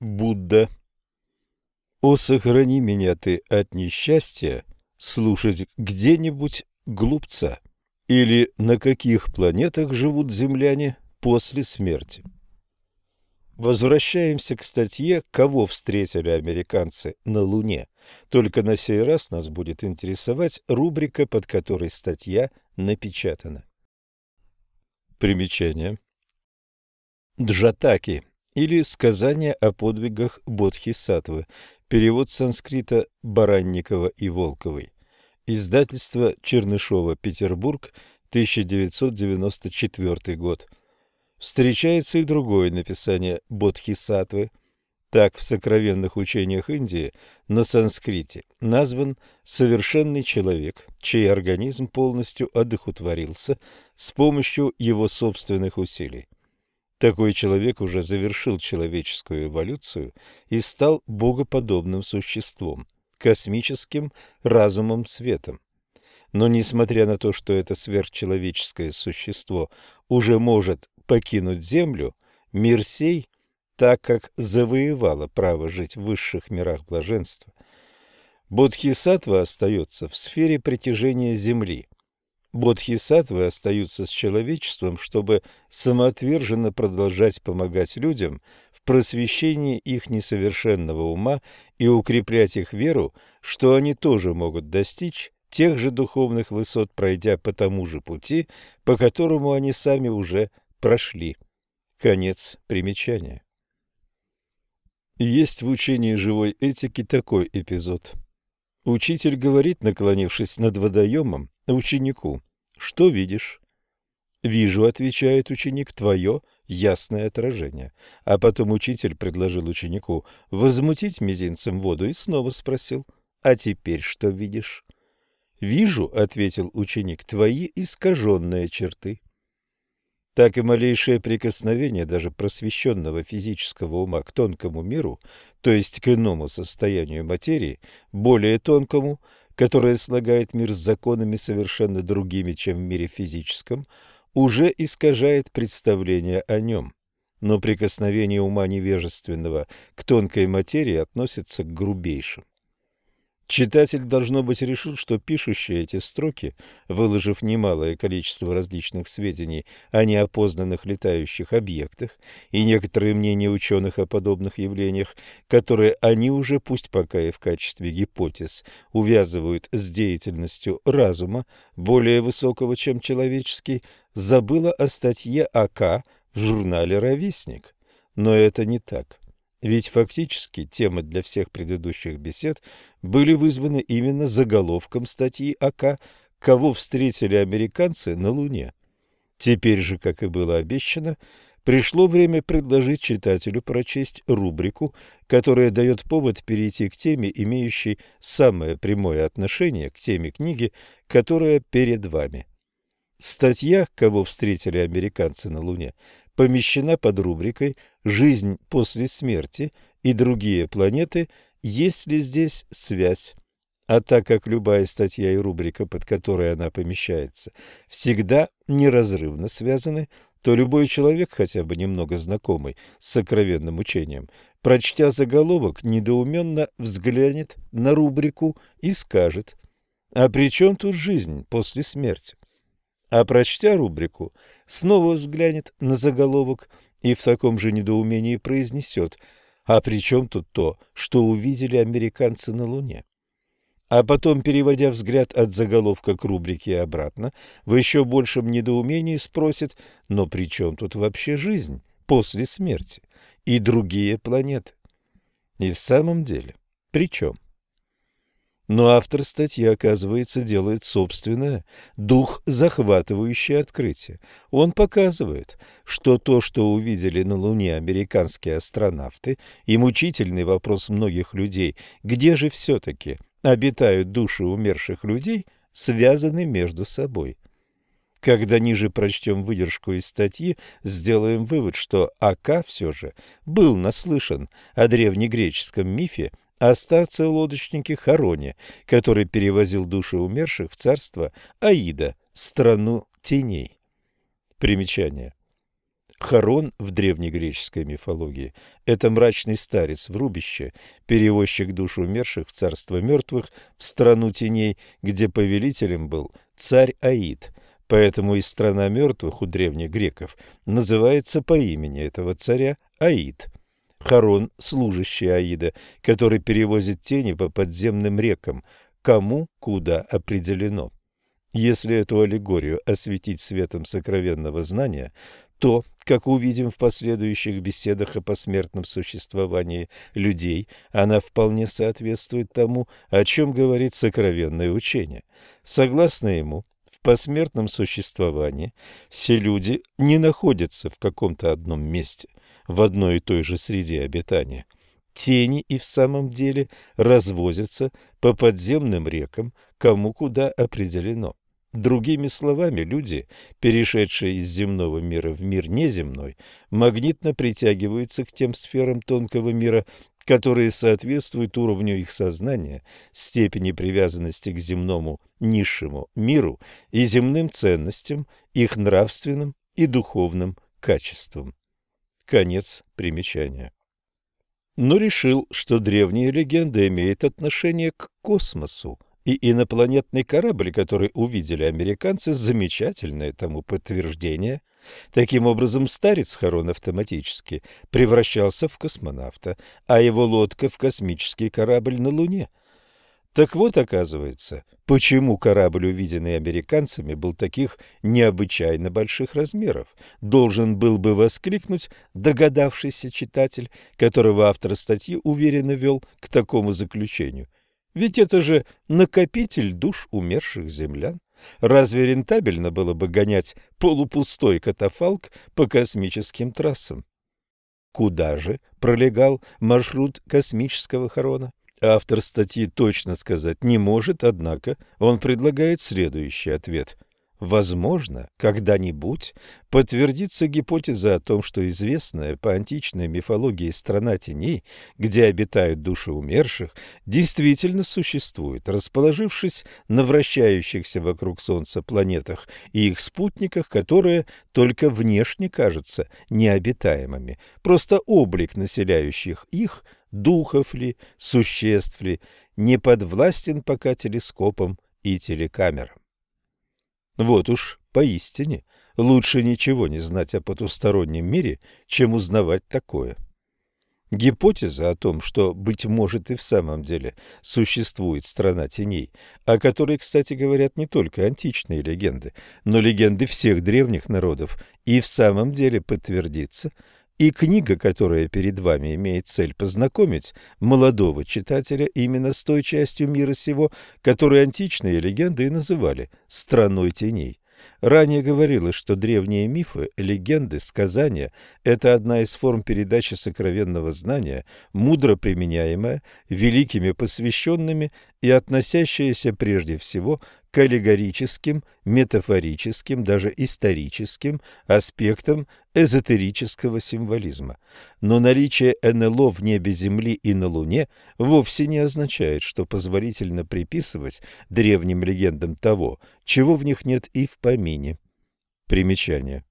Будда. О, сохрани меня ты от несчастья слушать где-нибудь глупца. Или на каких планетах живут земляне после смерти. Возвращаемся к статье «Кого встретили американцы на Луне?». Только на сей раз нас будет интересовать рубрика, под которой статья напечатана. Примечание. Джатаки или «Сказание о подвигах Бодхисаттвы», перевод санскрита Баранникова и Волковой. Издательство Чернышова, Петербург, 1994 год. Встречается и другое написание Бодхисаттвы. Так в сокровенных учениях Индии на санскрите назван совершенный человек, чей организм полностью одухотворился с помощью его собственных усилий. Такой человек уже завершил человеческую эволюцию и стал богоподобным существом, космическим разумом-светом. Но несмотря на то, что это сверхчеловеческое существо уже может покинуть Землю, мир сей, так как завоевало право жить в высших мирах блаженства, Бодхисаттва остается в сфере притяжения Земли, Бодхисаттвы остаются с человечеством, чтобы самоотверженно продолжать помогать людям в просвещении их несовершенного ума и укреплять их веру, что они тоже могут достичь тех же духовных высот, пройдя по тому же пути, по которому они сами уже прошли. Конец примечания. Есть в учении живой этики такой эпизод. Учитель говорит, наклонившись над водоемом, ученику. «Что видишь?» «Вижу», — отвечает ученик, — «твое ясное отражение». А потом учитель предложил ученику возмутить мизинцем воду и снова спросил, «А теперь что видишь?» «Вижу», — ответил ученик, — «твои искаженные черты». Так и малейшее прикосновение даже просвещенного физического ума к тонкому миру, то есть к иному состоянию материи, более тонкому, которое слагает мир с законами совершенно другими, чем в мире физическом, уже искажает представление о нем. Но прикосновение ума невежественного к тонкой материи относится к грубейшим. Читатель, должно быть, решил, что пишущий эти строки, выложив немалое количество различных сведений о неопознанных летающих объектах и некоторые мнения ученых о подобных явлениях, которые они уже, пусть пока и в качестве гипотез, увязывают с деятельностью разума, более высокого, чем человеческий, забыла о статье АК в журнале «Ровесник». Но это не так. Ведь фактически темы для всех предыдущих бесед были вызваны именно заголовком статьи АК «Кого встретили американцы на Луне?». Теперь же, как и было обещано, пришло время предложить читателю прочесть рубрику, которая дает повод перейти к теме, имеющей самое прямое отношение к теме книги, которая перед вами. Статья «Кого встретили американцы на Луне» помещена под рубрикой «Жизнь после смерти» и другие планеты, есть ли здесь связь. А так как любая статья и рубрика, под которой она помещается, всегда неразрывно связаны, то любой человек, хотя бы немного знакомый с сокровенным учением, прочтя заголовок, недоуменно взглянет на рубрику и скажет «А при чем тут жизнь после смерти?» А прочтя рубрику, снова взглянет на заголовок и в таком же недоумении произнесет «А при чем тут то, что увидели американцы на Луне?» А потом, переводя взгляд от заголовка к рубрике и обратно, в еще большем недоумении спросит «Но при чем тут вообще жизнь после смерти и другие планеты?» И в самом деле, при чем? Но автор статьи, оказывается, делает собственное, дух захватывающее открытие. Он показывает, что то, что увидели на Луне американские астронавты, и мучительный вопрос многих людей, где же все-таки обитают души умерших людей, связаны между собой. Когда ниже прочтем выдержку из статьи, сделаем вывод, что Ака все же был наслышан о древнегреческом мифе о старце-лодочнике Хароне, который перевозил души умерших в царство Аида, страну теней. Примечание. Харон в древнегреческой мифологии – это мрачный старец в рубище, перевозчик душ умерших в царство мертвых, в страну теней, где повелителем был царь Аид. Поэтому и страна мертвых у древних греков называется по имени этого царя Аид. Харон – служащий Аида, который перевозит тени по подземным рекам, кому куда определено. Если эту аллегорию осветить светом сокровенного знания, то, как увидим в последующих беседах о посмертном существовании людей, она вполне соответствует тому, о чем говорит сокровенное учение. Согласно ему, в посмертном существовании все люди не находятся в каком-то одном месте, в одной и той же среде обитания. Тени и в самом деле развозятся по подземным рекам, кому куда определено. Другими словами, люди, перешедшие из земного мира в мир неземной, магнитно притягиваются к тем сферам тонкого мира, которые соответствуют уровню их сознания, степени привязанности к земному низшему миру и земным ценностям, их нравственным и духовным качествам. Конец примечания. Но решил, что древняя легенда имеет отношение к космосу, и инопланетный корабль, который увидели американцы, замечательное тому подтверждение. Таким образом, старец Харон автоматически превращался в космонавта, а его лодка в космический корабль на Луне. Так вот, оказывается, почему корабль, увиденный американцами, был таких необычайно больших размеров, должен был бы воскликнуть догадавшийся читатель, которого автор статьи уверенно вел к такому заключению – ведь это же накопитель душ умерших землян. Разве рентабельно было бы гонять полупустой катафалк по космическим трассам? Куда же пролегал маршрут космического хорона? Автор статьи точно сказать не может, однако он предлагает следующий ответ. Возможно, когда-нибудь подтвердится гипотеза о том, что известная по античной мифологии страна теней, где обитают души умерших, действительно существует, расположившись на вращающихся вокруг Солнца планетах и их спутниках, которые только внешне кажутся необитаемыми. Просто облик населяющих их, духов ли, существ ли, не подвластен пока телескопам и телекамерам. Вот уж поистине лучше ничего не знать о потустороннем мире, чем узнавать такое. Гипотеза о том, что, быть может, и в самом деле существует страна теней, о которой, кстати, говорят не только античные легенды, но легенды всех древних народов, и в самом деле подтвердится, и книга, которая перед вами имеет цель познакомить молодого читателя именно с той частью мира сего, которую античные легенды и называли «страной теней». Ранее говорилось, что древние мифы, легенды, сказания – это одна из форм передачи сокровенного знания, мудро применяемая великими посвященными и относящаяся прежде всего к аллегорическим, метафорическим, даже историческим аспектам эзотерического символизма. Но наличие НЛО в небе Земли и на Луне вовсе не означает, что позволительно приписывать древним легендам того, чего в них нет и в помине. Примечание.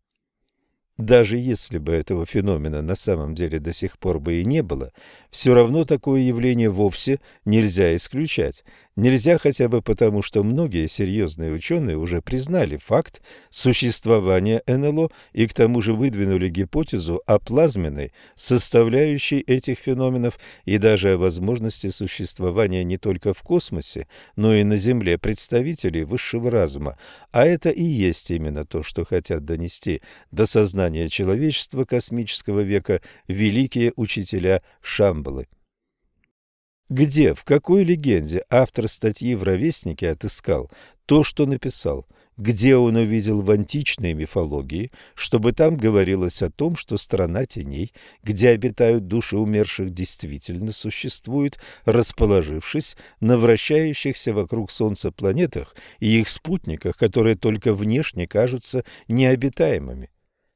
Даже если бы этого феномена на самом деле до сих пор бы и не было, все равно такое явление вовсе нельзя исключать. Нельзя хотя бы потому, что многие серьезные ученые уже признали факт существования НЛО и к тому же выдвинули гипотезу о плазменной составляющей этих феноменов и даже о возможности существования не только в космосе, но и на Земле представителей высшего разума. А это и есть именно то, что хотят донести до сознания человечества космического века великие учителя Шамбалы. Где, в какой легенде автор статьи в «Ровеснике» отыскал то, что написал? Где он увидел в античной мифологии, чтобы там говорилось о том, что страна теней, где обитают души умерших, действительно существует, расположившись на вращающихся вокруг Солнца планетах и их спутниках, которые только внешне кажутся необитаемыми?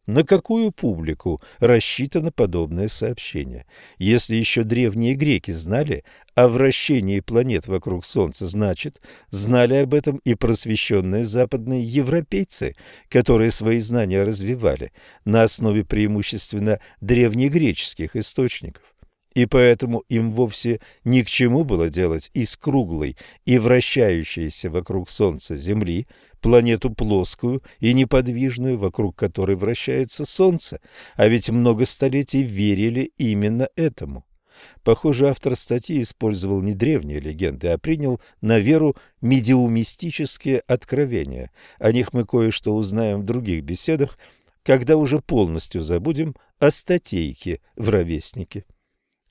На какую публику рассчитано подобное сообщение? Если еще древние греки знали о вращении планет вокруг Солнца, значит, знали об этом и просвещенные западные европейцы, которые свои знания развивали на основе преимущественно древнегреческих источников и поэтому им вовсе ни к чему было делать из круглой и вращающейся вокруг Солнца Земли планету плоскую и неподвижную, вокруг которой вращается Солнце, а ведь много столетий верили именно этому. Похоже, автор статьи использовал не древние легенды, а принял на веру медиумистические откровения. О них мы кое-что узнаем в других беседах, когда уже полностью забудем о статейке в «Ровеснике».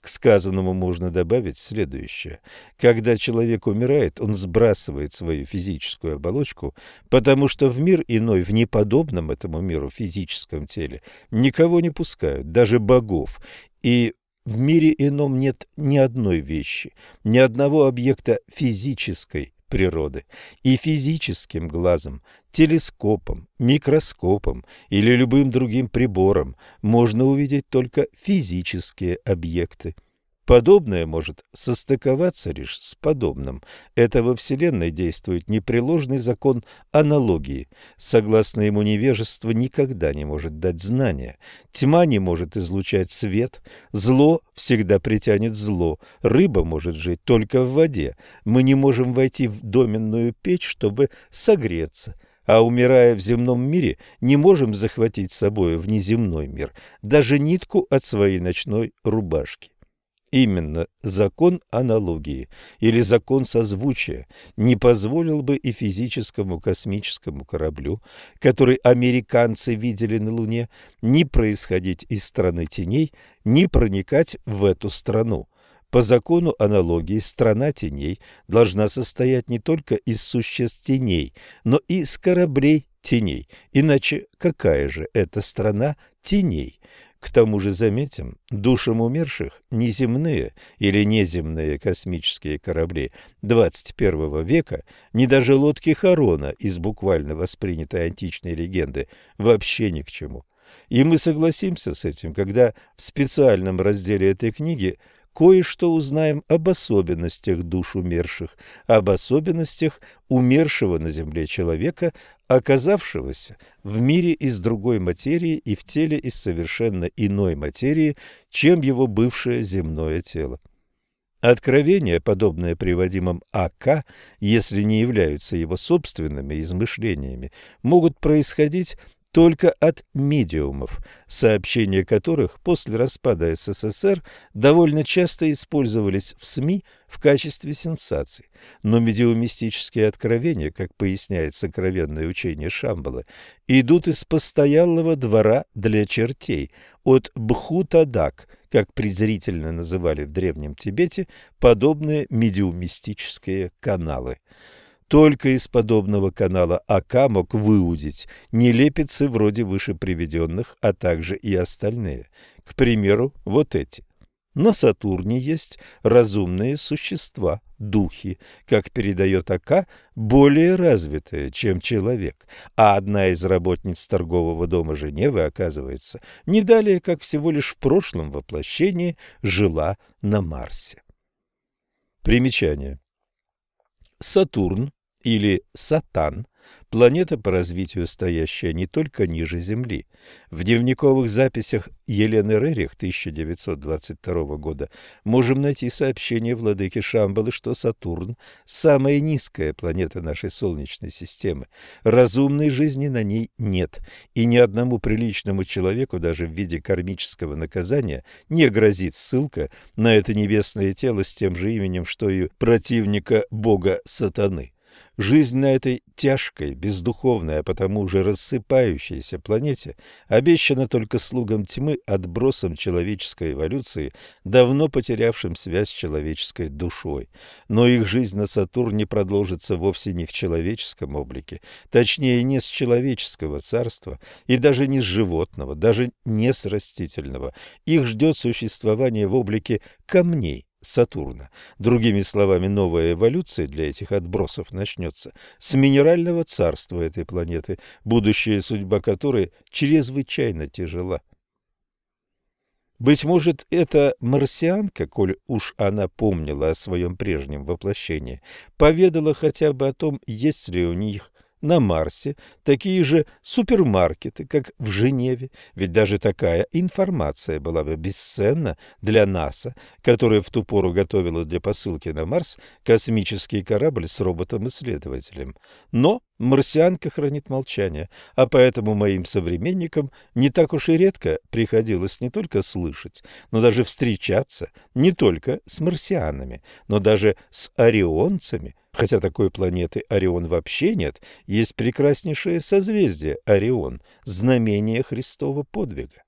К сказанному можно добавить следующее. Когда человек умирает, он сбрасывает свою физическую оболочку, потому что в мир иной, в неподобном этому миру физическом теле, никого не пускают, даже богов. И в мире ином нет ни одной вещи, ни одного объекта физической природы. И физическим глазом, телескопом, микроскопом или любым другим прибором можно увидеть только физические объекты. Подобное может состыковаться лишь с подобным. Это во Вселенной действует непреложный закон аналогии. Согласно ему, невежество никогда не может дать знания. Тьма не может излучать свет. Зло всегда притянет зло. Рыба может жить только в воде. Мы не можем войти в доменную печь, чтобы согреться а умирая в земном мире, не можем захватить с собой внеземной мир, даже нитку от своей ночной рубашки. Именно закон аналогии или закон созвучия не позволил бы и физическому космическому кораблю, который американцы видели на Луне, ни происходить из страны теней, ни проникать в эту страну. По закону аналогии страна теней должна состоять не только из существ теней, но и из кораблей теней. Иначе какая же это страна теней? К тому же заметим, душам умерших неземные или неземные космические корабли 21 века, ни даже лодки Харона из буквально воспринятой античной легенды вообще ни к чему. И мы согласимся с этим, когда в специальном разделе этой книги кое-что узнаем об особенностях душ умерших, об особенностях умершего на земле человека, оказавшегося в мире из другой материи и в теле из совершенно иной материи, чем его бывшее земное тело. Откровения, подобные приводимым А.К., если не являются его собственными измышлениями, могут происходить только от медиумов, сообщения которых после распада СССР довольно часто использовались в СМИ в качестве сенсаций. Но медиумистические откровения, как поясняет сокровенное учение Шамбала, идут из постоянного двора для чертей, от Бхутадак, как презрительно называли в Древнем Тибете подобные медиумистические каналы. Только из подобного канала АК мог выудить нелепицы вроде выше приведенных, а также и остальные. К примеру, вот эти. На Сатурне есть разумные существа, духи, как передает АК, более развитые, чем человек. А одна из работниц торгового дома Женевы, оказывается, не далее, как всего лишь в прошлом воплощении, жила на Марсе. Примечание. Сатурн или Сатан планета по развитию стоящая не только ниже Земли. В дневниковых записях Елены Рерих 1922 года можем найти сообщение владыки Шамбалы, что Сатурн – самая низкая планета нашей Солнечной системы. Разумной жизни на ней нет, и ни одному приличному человеку даже в виде кармического наказания не грозит ссылка на это небесное тело с тем же именем, что и противника бога Сатаны. Жизнь на этой тяжкой, бездуховной, а потому уже рассыпающейся планете обещана только слугам тьмы, отбросом человеческой эволюции, давно потерявшим связь с человеческой душой. Но их жизнь на Сатурне продолжится вовсе не в человеческом облике, точнее не с человеческого царства и даже не с животного, даже не с растительного. Их ждет существование в облике камней, Сатурна. Другими словами, новая эволюция для этих отбросов начнется с минерального царства этой планеты, будущая судьба которой чрезвычайно тяжела. Быть может, эта марсианка, коль уж она помнила о своем прежнем воплощении, поведала хотя бы о том, есть ли у них на Марсе такие же супермаркеты, как в Женеве, ведь даже такая информация была бы бесценна для НАСА, которая в ту пору готовила для посылки на Марс космический корабль с роботом-исследователем. Но марсианка хранит молчание, а поэтому моим современникам не так уж и редко приходилось не только слышать, но даже встречаться не только с марсианами, но даже с орионцами – Хотя такой планеты Орион вообще нет, есть прекраснейшее созвездие Орион, знамение Христова подвига.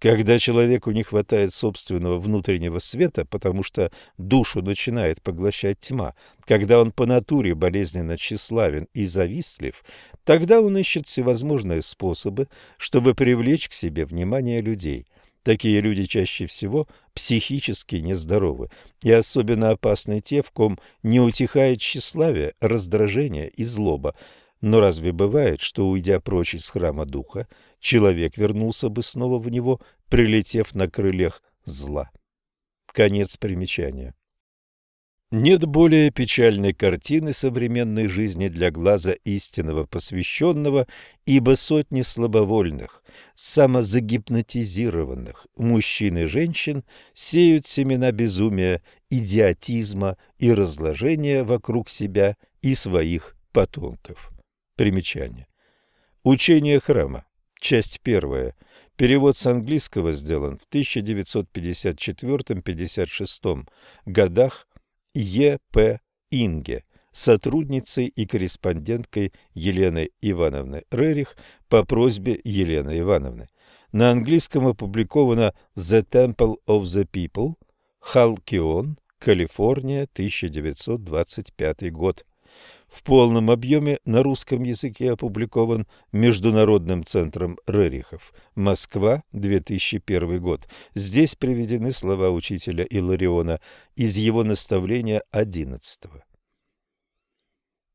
Когда человеку не хватает собственного внутреннего света, потому что душу начинает поглощать тьма, когда он по натуре болезненно тщеславен и завистлив, тогда он ищет всевозможные способы, чтобы привлечь к себе внимание людей. Такие люди чаще всего психически нездоровы, и особенно опасны те, в ком не утихает тщеславие, раздражение и злоба. Но разве бывает, что, уйдя прочь из храма духа, человек вернулся бы снова в него, прилетев на крыльях зла? Конец примечания. Нет более печальной картины современной жизни для глаза истинного посвященного, ибо сотни слабовольных, самозагипнотизированных мужчин и женщин сеют семена безумия, идиотизма и разложения вокруг себя и своих потомков. Примечание. Учение храма. Часть первая. Перевод с английского сделан в 1954-56 годах Е. П. Инге, сотрудницей и корреспонденткой Елены Ивановны Рерих по просьбе Елены Ивановны. На английском опубликовано «The Temple of the People», Халкион, Калифорния, 1925 год в полном объеме на русском языке опубликован Международным центром Рерихов. Москва, 2001 год. Здесь приведены слова учителя Илариона из его наставления 11 -го.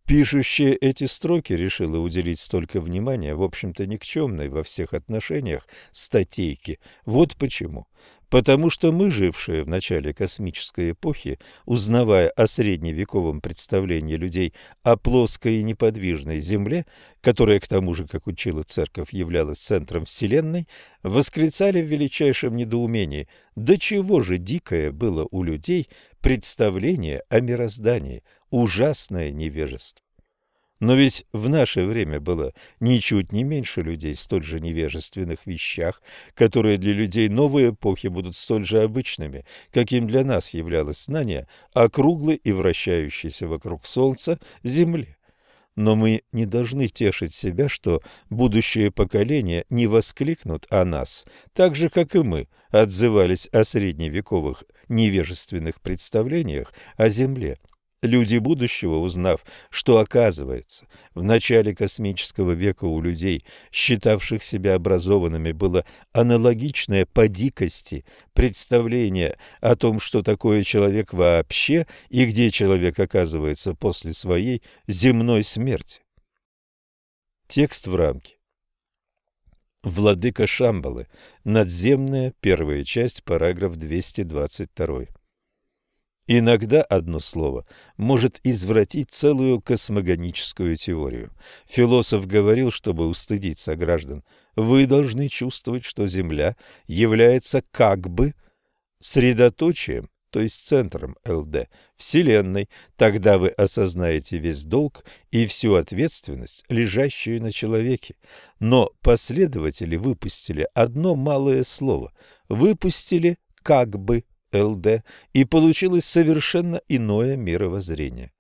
Пишущая эти строки решила уделить столько внимания, в общем-то никчемной во всех отношениях, статейке. Вот почему. Потому что мы, жившие в начале космической эпохи, узнавая о средневековом представлении людей о плоской и неподвижной Земле, которая, к тому же, как учила Церковь, являлась центром Вселенной, восклицали в величайшем недоумении, до чего же дикое было у людей представление о мироздании – ужасное невежество. Но ведь в наше время было ничуть не меньше людей столь же невежественных вещах, которые для людей новой эпохи будут столь же обычными, каким для нас являлось знание о круглой и вращающейся вокруг Солнца Земле. Но мы не должны тешить себя, что будущие поколения не воскликнут о нас, так же, как и мы отзывались о средневековых невежественных представлениях о Земле – Люди будущего, узнав, что оказывается, в начале космического века у людей, считавших себя образованными, было аналогичное по дикости представление о том, что такое человек вообще и где человек оказывается после своей земной смерти. Текст в рамке. Владыка Шамбалы. Надземная, первая часть, параграф 222. Иногда одно слово может извратить целую космогоническую теорию. Философ говорил, чтобы устыдить сограждан, вы должны чувствовать, что Земля является как бы средоточием, то есть центром ЛД, Вселенной, тогда вы осознаете весь долг и всю ответственность, лежащую на человеке. Но последователи выпустили одно малое слово, выпустили как бы ЛД, и получилось совершенно иное мировоззрение.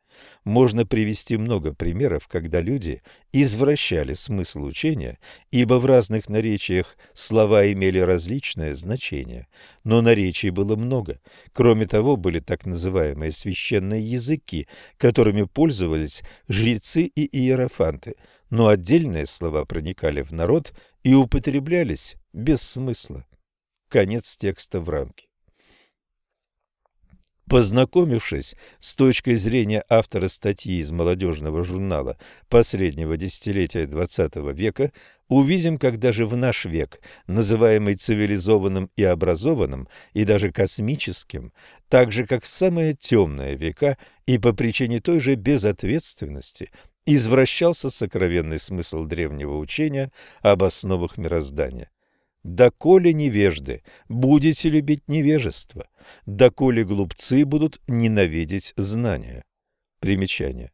Можно привести много примеров, когда люди извращали смысл учения, ибо в разных наречиях слова имели различное значение, но наречий было много. Кроме того, были так называемые священные языки, которыми пользовались жрецы и иерофанты, но отдельные слова проникали в народ и употреблялись без смысла. Конец текста в рамке. Познакомившись с точкой зрения автора статьи из молодежного журнала последнего десятилетия XX века, увидим, как даже в наш век, называемый цивилизованным и образованным, и даже космическим, так же, как в самые темные века и по причине той же безответственности, извращался сокровенный смысл древнего учения об основах мироздания. «Доколе невежды будете любить невежество, доколе глупцы будут ненавидеть знания». Примечание.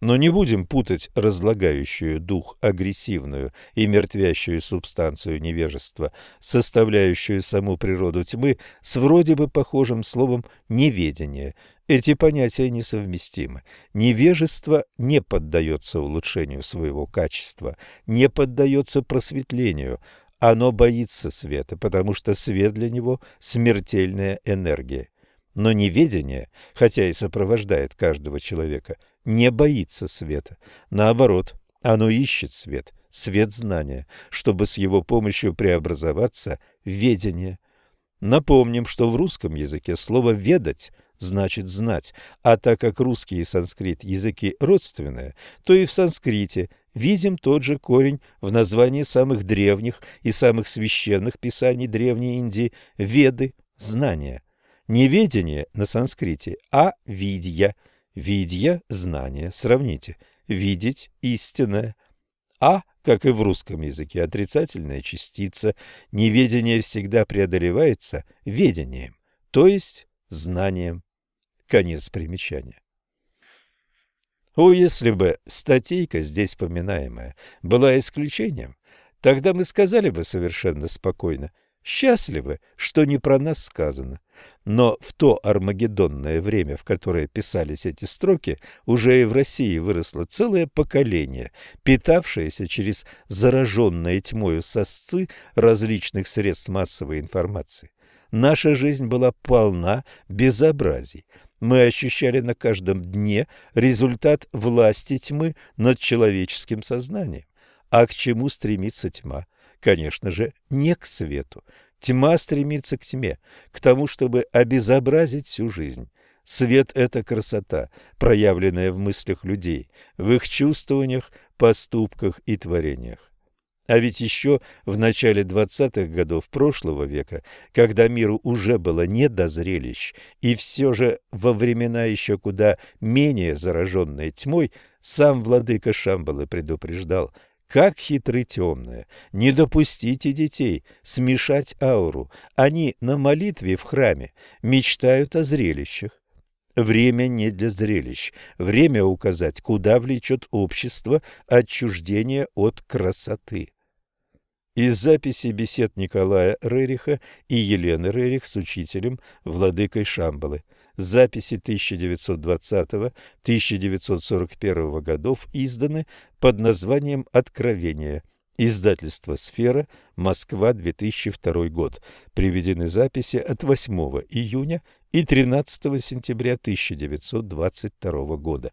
Но не будем путать разлагающую дух агрессивную и мертвящую субстанцию невежества, составляющую саму природу тьмы, с вроде бы похожим словом «неведение». Эти понятия несовместимы. Невежество не поддается улучшению своего качества, не поддается просветлению. Оно боится света, потому что свет для него – смертельная энергия. Но неведение, хотя и сопровождает каждого человека, не боится света. Наоборот, оно ищет свет, свет знания, чтобы с его помощью преобразоваться в ведение. Напомним, что в русском языке слово «ведать» значит «знать», а так как русский и санскрит языки родственные, то и в санскрите видим тот же корень в названии самых древних и самых священных писаний Древней Индии – «веды» – «знания». Неведение на санскрите, а видья. Видья – знание. Сравните. Видеть – истинное. А, как и в русском языке, отрицательная частица. Неведение всегда преодолевается ведением, то есть знанием. Конец примечания. О, если бы статейка здесь поминаемая была исключением, тогда мы сказали бы совершенно спокойно – счастливы, что не про нас сказано. Но в то армагеддонное время, в которое писались эти строки, уже и в России выросло целое поколение, питавшееся через зараженные тьмою сосцы различных средств массовой информации. Наша жизнь была полна безобразий. Мы ощущали на каждом дне результат власти тьмы над человеческим сознанием. А к чему стремится тьма? Конечно же, не к свету. Тьма стремится к тьме, к тому, чтобы обезобразить всю жизнь. Свет – это красота, проявленная в мыслях людей, в их чувствованиях, поступках и творениях. А ведь еще в начале 20-х годов прошлого века, когда миру уже было не до зрелищ, и все же во времена еще куда менее зараженной тьмой, сам владыка Шамбалы предупреждал – как хитры темные! Не допустите детей смешать ауру. Они на молитве в храме мечтают о зрелищах. Время не для зрелищ. Время указать, куда влечет общество отчуждение от красоты. Из записи бесед Николая Рериха и Елены Рерих с учителем Владыкой Шамбалы записи 1920-1941 годов изданы под названием «Откровение». Издательство «Сфера», Москва, 2002 год. Приведены записи от 8 июня и 13 сентября 1922 года.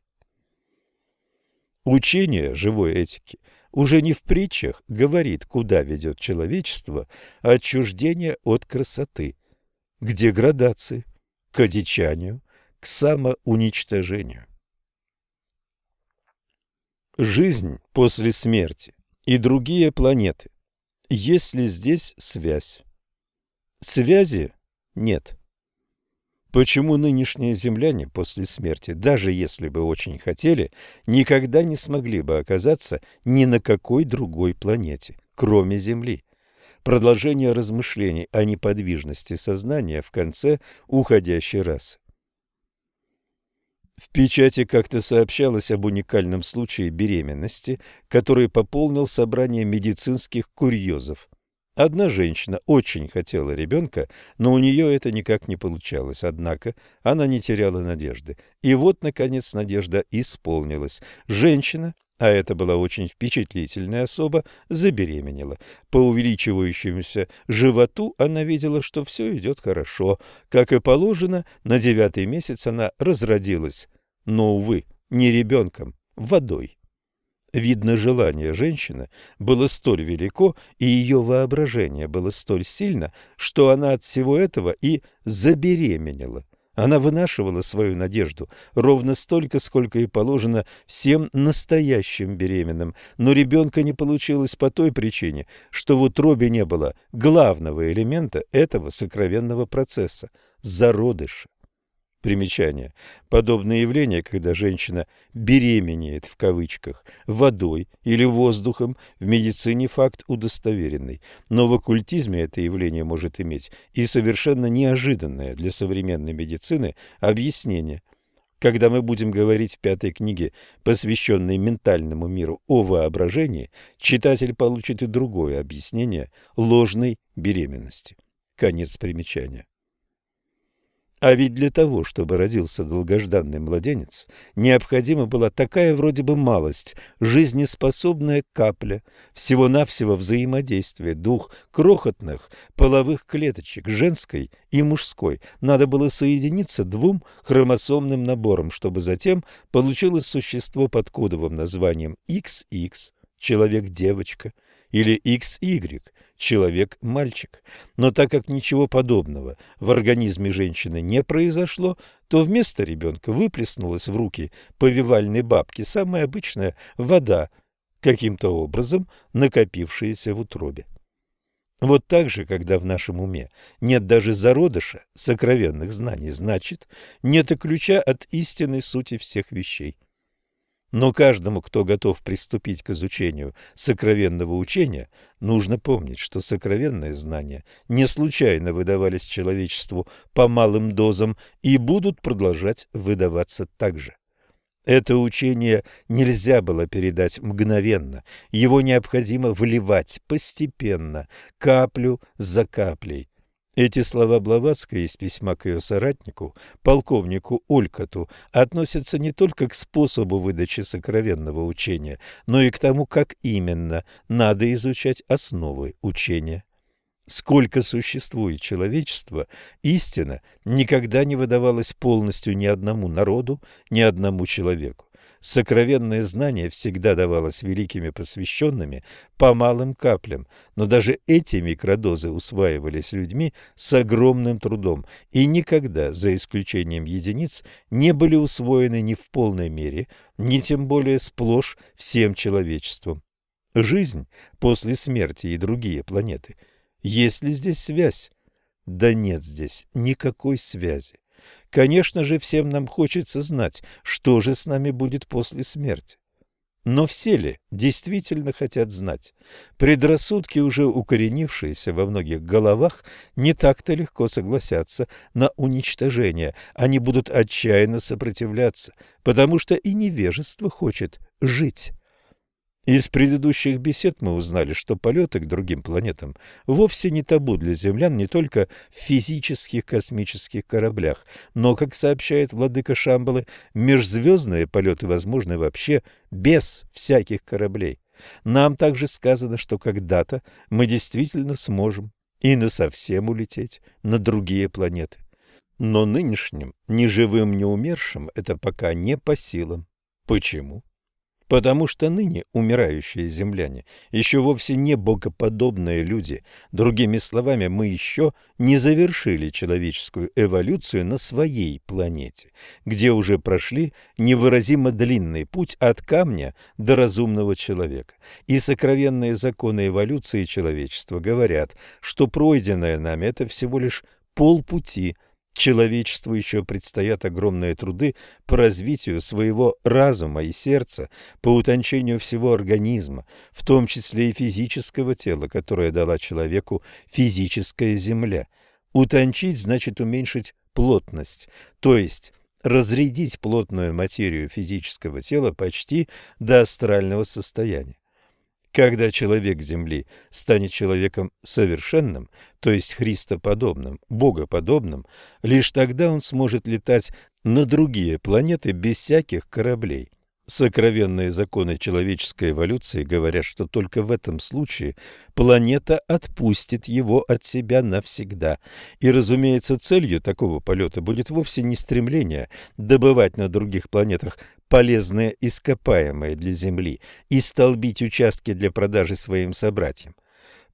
Учение живой этики уже не в притчах говорит, куда ведет человечество отчуждение от красоты, к деградации, к одичанию, к самоуничтожению. Жизнь после смерти и другие планеты. Есть ли здесь связь? Связи нет. Почему нынешние земляне после смерти, даже если бы очень хотели, никогда не смогли бы оказаться ни на какой другой планете, кроме Земли? продолжение размышлений о неподвижности сознания в конце уходящей расы. В печати как-то сообщалось об уникальном случае беременности, который пополнил собрание медицинских курьезов. Одна женщина очень хотела ребенка, но у нее это никак не получалось, однако она не теряла надежды. И вот, наконец, надежда исполнилась. Женщина а это была очень впечатлительная особа, забеременела. По увеличивающемуся животу она видела, что все идет хорошо. Как и положено, на девятый месяц она разродилась. Но, увы, не ребенком, водой. Видно, желание женщины было столь велико, и ее воображение было столь сильно, что она от всего этого и забеременела. Она вынашивала свою надежду ровно столько, сколько и положено всем настоящим беременным, но ребенка не получилось по той причине, что в утробе не было главного элемента этого сокровенного процесса – зародыша. Примечание. Подобное явление, когда женщина «беременеет» в кавычках водой или воздухом, в медицине факт удостоверенный. Но в оккультизме это явление может иметь и совершенно неожиданное для современной медицины объяснение. Когда мы будем говорить в пятой книге, посвященной ментальному миру, о воображении, читатель получит и другое объяснение ложной беременности. Конец примечания. А ведь для того, чтобы родился долгожданный младенец, необходима была такая вроде бы малость, жизнеспособная капля, всего-навсего взаимодействие двух крохотных половых клеточек, женской и мужской. Надо было соединиться двум хромосомным набором, чтобы затем получилось существо под кодовым названием XX, человек-девочка, или XY, человек-мальчик. Но так как ничего подобного в организме женщины не произошло, то вместо ребенка выплеснулась в руки повивальной бабки самая обычная вода, каким-то образом накопившаяся в утробе. Вот так же, когда в нашем уме нет даже зародыша сокровенных знаний, значит, нет и ключа от истинной сути всех вещей. Но каждому, кто готов приступить к изучению сокровенного учения, нужно помнить, что сокровенные знания не случайно выдавались человечеству по малым дозам и будут продолжать выдаваться так же. Это учение нельзя было передать мгновенно, его необходимо выливать постепенно, каплю за каплей. Эти слова Блаватской из письма к ее соратнику, полковнику Олькоту, относятся не только к способу выдачи сокровенного учения, но и к тому, как именно надо изучать основы учения. Сколько существует человечество, истина никогда не выдавалась полностью ни одному народу, ни одному человеку. Сокровенное знание всегда давалось великими посвященными по малым каплям, но даже эти микродозы усваивались людьми с огромным трудом и никогда, за исключением единиц, не были усвоены ни в полной мере, ни тем более сплошь всем человечеством. Жизнь после смерти и другие планеты. Есть ли здесь связь? Да нет здесь никакой связи. Конечно же, всем нам хочется знать, что же с нами будет после смерти. Но все ли действительно хотят знать? Предрассудки, уже укоренившиеся во многих головах, не так-то легко согласятся на уничтожение. Они будут отчаянно сопротивляться, потому что и невежество хочет жить. Из предыдущих бесед мы узнали, что полеты к другим планетам вовсе не табу для землян не только в физических космических кораблях, но, как сообщает владыка Шамбалы, межзвездные полеты возможны вообще без всяких кораблей. Нам также сказано, что когда-то мы действительно сможем и насовсем улететь на другие планеты. Но нынешним, ни живым, ни умершим, это пока не по силам. Почему? Потому что ныне умирающие земляне еще вовсе не богоподобные люди. Другими словами, мы еще не завершили человеческую эволюцию на своей планете, где уже прошли невыразимо длинный путь от камня до разумного человека. И сокровенные законы эволюции человечества говорят, что пройденное нами – это всего лишь полпути – Человечеству еще предстоят огромные труды по развитию своего разума и сердца, по утончению всего организма, в том числе и физического тела, которое дала человеку физическая земля. Утончить значит уменьшить плотность, то есть разрядить плотную материю физического тела почти до астрального состояния. Когда человек Земли станет человеком совершенным, то есть Христоподобным, Богоподобным, лишь тогда он сможет летать на другие планеты без всяких кораблей. Сокровенные законы человеческой эволюции говорят, что только в этом случае планета отпустит его от себя навсегда. И, разумеется, целью такого полета будет вовсе не стремление добывать на других планетах полезные ископаемые для Земли и столбить участки для продажи своим собратьям.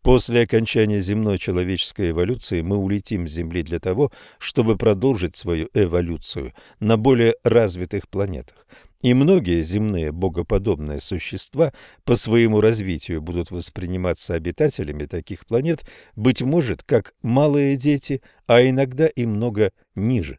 После окончания земной человеческой эволюции мы улетим с Земли для того, чтобы продолжить свою эволюцию на более развитых планетах. И многие земные богоподобные существа по своему развитию будут восприниматься обитателями таких планет, быть может, как малые дети, а иногда и много ниже.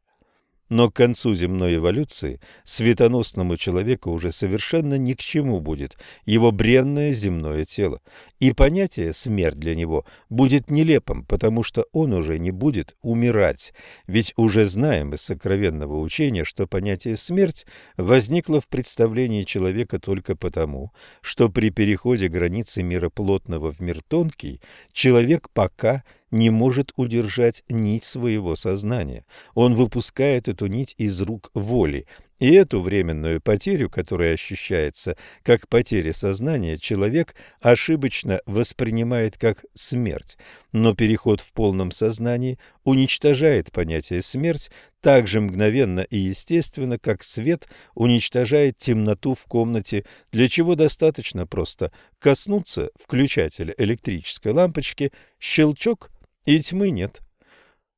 Но к концу земной эволюции светоносному человеку уже совершенно ни к чему будет его бренное земное тело, и понятие «смерть» для него будет нелепым, потому что он уже не будет умирать, ведь уже знаем из сокровенного учения, что понятие «смерть» возникло в представлении человека только потому, что при переходе границы мира плотного в мир тонкий человек пока не может удержать нить своего сознания. Он выпускает эту нить из рук воли, и эту временную потерю, которая ощущается как потеря сознания, человек ошибочно воспринимает как смерть. Но переход в полном сознании уничтожает понятие «смерть» так же мгновенно и естественно, как свет уничтожает темноту в комнате, для чего достаточно просто коснуться включателя электрической лампочки, щелчок – и тьмы нет.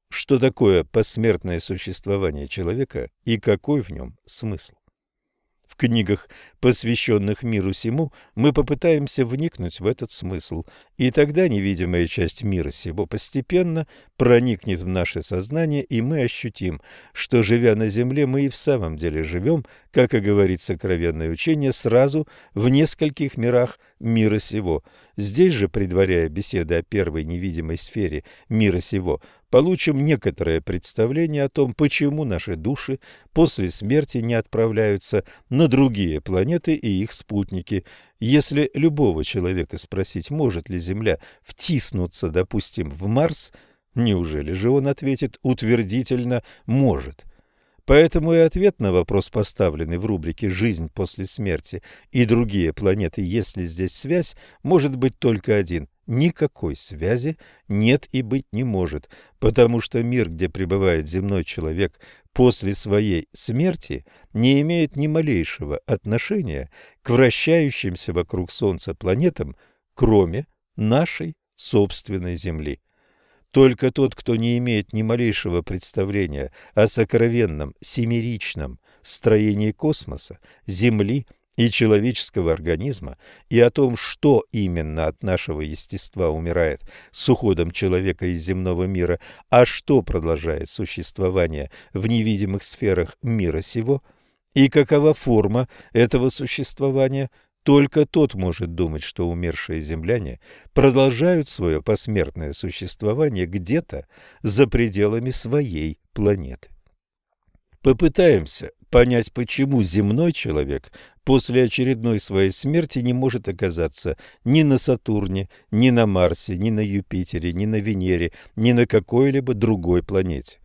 Что такое посмертное существование человека и какой в нем смысл? Книгах, посвященных миру сему, мы попытаемся вникнуть в этот смысл, и тогда невидимая часть мира сего постепенно проникнет в наше сознание, и мы ощутим, что, живя на земле, мы и в самом деле живем, как и говорит сокровенное учение, сразу в нескольких мирах мира сего. Здесь же, предваряя беседы о первой невидимой сфере мира сего, получим некоторое представление о том, почему наши души после смерти не отправляются на другие планеты и их спутники. Если любого человека спросить, может ли Земля втиснуться, допустим, в Марс, неужели же он ответит утвердительно «может». Поэтому и ответ на вопрос, поставленный в рубрике «Жизнь после смерти» и другие планеты, если здесь связь, может быть только один – никакой связи нет и быть не может, потому что мир, где пребывает земной человек после своей смерти, не имеет ни малейшего отношения к вращающимся вокруг Солнца планетам, кроме нашей собственной Земли. Только тот, кто не имеет ни малейшего представления о сокровенном семеричном строении космоса, Земли – и человеческого организма, и о том, что именно от нашего естества умирает с уходом человека из земного мира, а что продолжает существование в невидимых сферах мира сего, и какова форма этого существования, только тот может думать, что умершие земляне продолжают свое посмертное существование где-то за пределами своей планеты. Попытаемся понять, почему земной человек после очередной своей смерти не может оказаться ни на Сатурне, ни на Марсе, ни на Юпитере, ни на Венере, ни на какой-либо другой планете.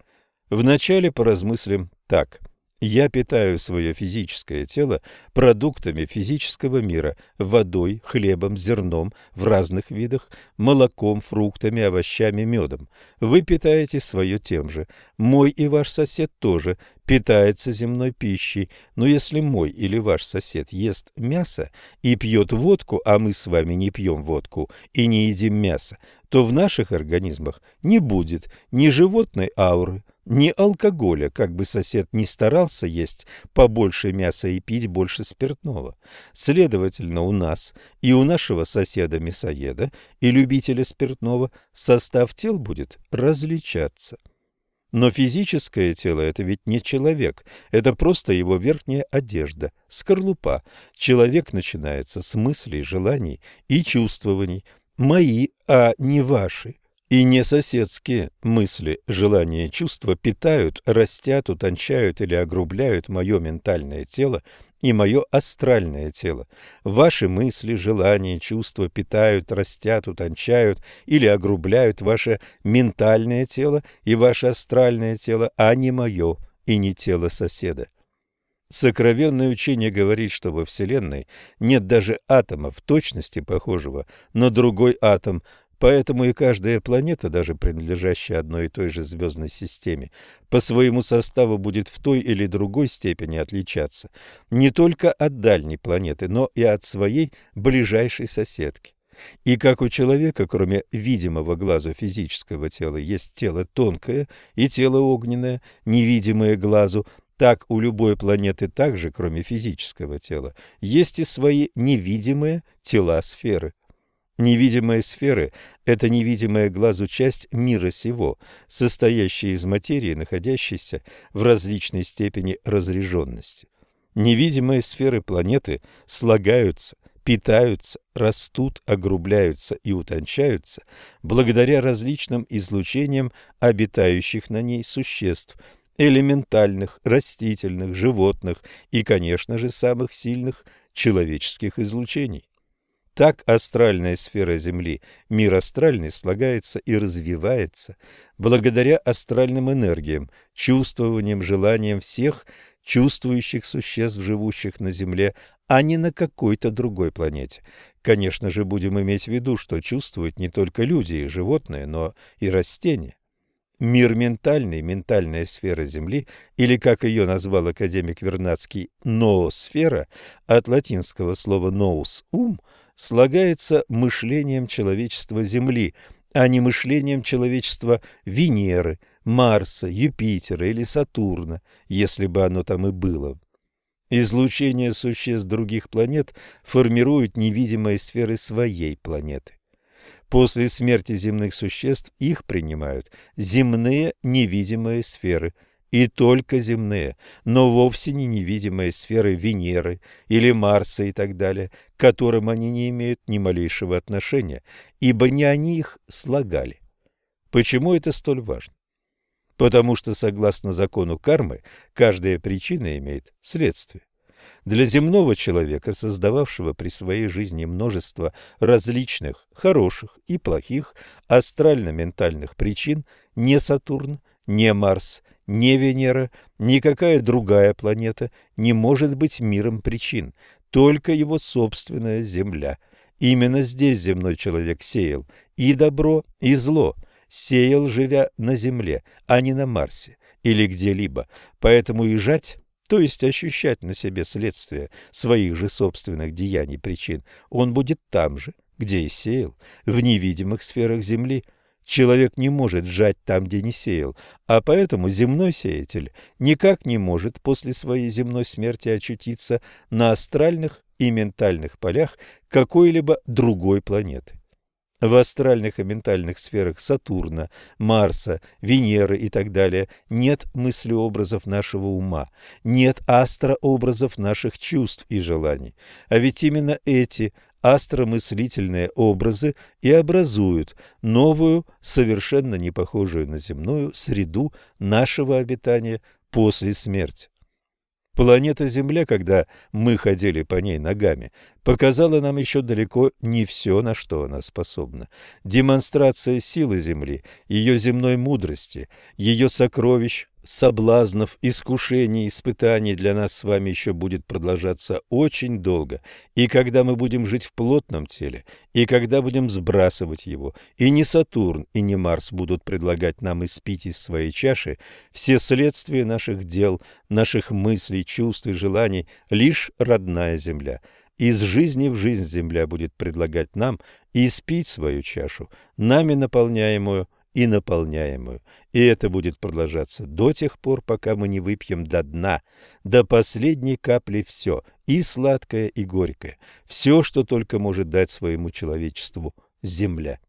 Вначале поразмыслим так – я питаю свое физическое тело продуктами физического мира, водой, хлебом, зерном в разных видах, молоком, фруктами, овощами, медом. Вы питаете свое тем же. Мой и ваш сосед тоже питается земной пищей. Но если мой или ваш сосед ест мясо и пьет водку, а мы с вами не пьем водку и не едим мясо, то в наших организмах не будет ни животной ауры, ни алкоголя, как бы сосед ни старался есть побольше мяса и пить больше спиртного. Следовательно, у нас и у нашего соседа-мясоеда и любителя спиртного состав тел будет различаться. Но физическое тело – это ведь не человек, это просто его верхняя одежда, скорлупа. Человек начинается с мыслей, желаний и чувствований, мои, а не ваши. И не соседские мысли, желания и чувства питают, растят, утончают или огрубляют мое ментальное тело и мое астральное тело. Ваши мысли, желания, чувства питают, растят, утончают или огрубляют ваше ментальное тело и ваше астральное тело, а не мое и не тело соседа. Сокровенное учение говорит, что во Вселенной нет даже атома в точности похожего на другой атом, Поэтому и каждая планета, даже принадлежащая одной и той же звездной системе, по своему составу будет в той или другой степени отличаться не только от дальней планеты, но и от своей ближайшей соседки. И как у человека, кроме видимого глазу физического тела, есть тело тонкое и тело огненное, невидимое глазу, так у любой планеты также, кроме физического тела, есть и свои невидимые тела сферы. Невидимые сферы – это невидимая глазу часть мира сего, состоящая из материи, находящейся в различной степени разряженности. Невидимые сферы планеты слагаются, питаются, растут, огрубляются и утончаются благодаря различным излучениям обитающих на ней существ, элементальных, растительных, животных и, конечно же, самых сильных человеческих излучений. Так астральная сфера Земли, мир астральный, слагается и развивается благодаря астральным энергиям, чувствованиям, желаниям всех чувствующих существ, живущих на Земле, а не на какой-то другой планете. Конечно же, будем иметь в виду, что чувствуют не только люди и животные, но и растения. Мир ментальный, ментальная сфера Земли, или, как ее назвал академик Вернадский, ноосфера, от латинского слова «ноус» – «ум», слагается мышлением человечества Земли, а не мышлением человечества Венеры, Марса, Юпитера или Сатурна, если бы оно там и было. Излучение существ других планет формирует невидимые сферы своей планеты. После смерти земных существ их принимают земные невидимые сферы – и только земные, но вовсе не невидимые сферы Венеры или Марса и так далее, к которым они не имеют ни малейшего отношения, ибо не они их слагали. Почему это столь важно? Потому что, согласно закону кармы, каждая причина имеет следствие. Для земного человека, создававшего при своей жизни множество различных, хороших и плохих, астрально-ментальных причин, не Сатурн, не Марс – ни Венера, никакая другая планета не может быть миром причин, только его собственная Земля. Именно здесь земной человек сеял и добро, и зло, сеял, живя на Земле, а не на Марсе или где-либо. Поэтому и жать, то есть ощущать на себе следствие своих же собственных деяний причин, он будет там же, где и сеял, в невидимых сферах Земли – Человек не может сжать там, где не сеял, а поэтому земной сеятель никак не может после своей земной смерти очутиться на астральных и ментальных полях какой-либо другой планеты. В астральных и ментальных сферах Сатурна, Марса, Венеры и так далее нет мыслеобразов нашего ума, нет астрообразов наших чувств и желаний. А ведь именно эти астромыслительные образы и образуют новую, совершенно не похожую на земную, среду нашего обитания после смерти. Планета Земля, когда мы ходили по ней ногами, показала нам еще далеко не все, на что она способна. Демонстрация силы Земли, ее земной мудрости, ее сокровищ, соблазнов, искушений, испытаний для нас с вами еще будет продолжаться очень долго. И когда мы будем жить в плотном теле, и когда будем сбрасывать его, и не Сатурн, и не Марс будут предлагать нам испить из своей чаши все следствия наших дел, наших мыслей, чувств и желаний, лишь родная земля. Из жизни в жизнь земля будет предлагать нам испить свою чашу, нами наполняемую и наполняемую. И это будет продолжаться до тех пор, пока мы не выпьем до дна, до последней капли все, и сладкое, и горькое, все, что только может дать своему человечеству земля.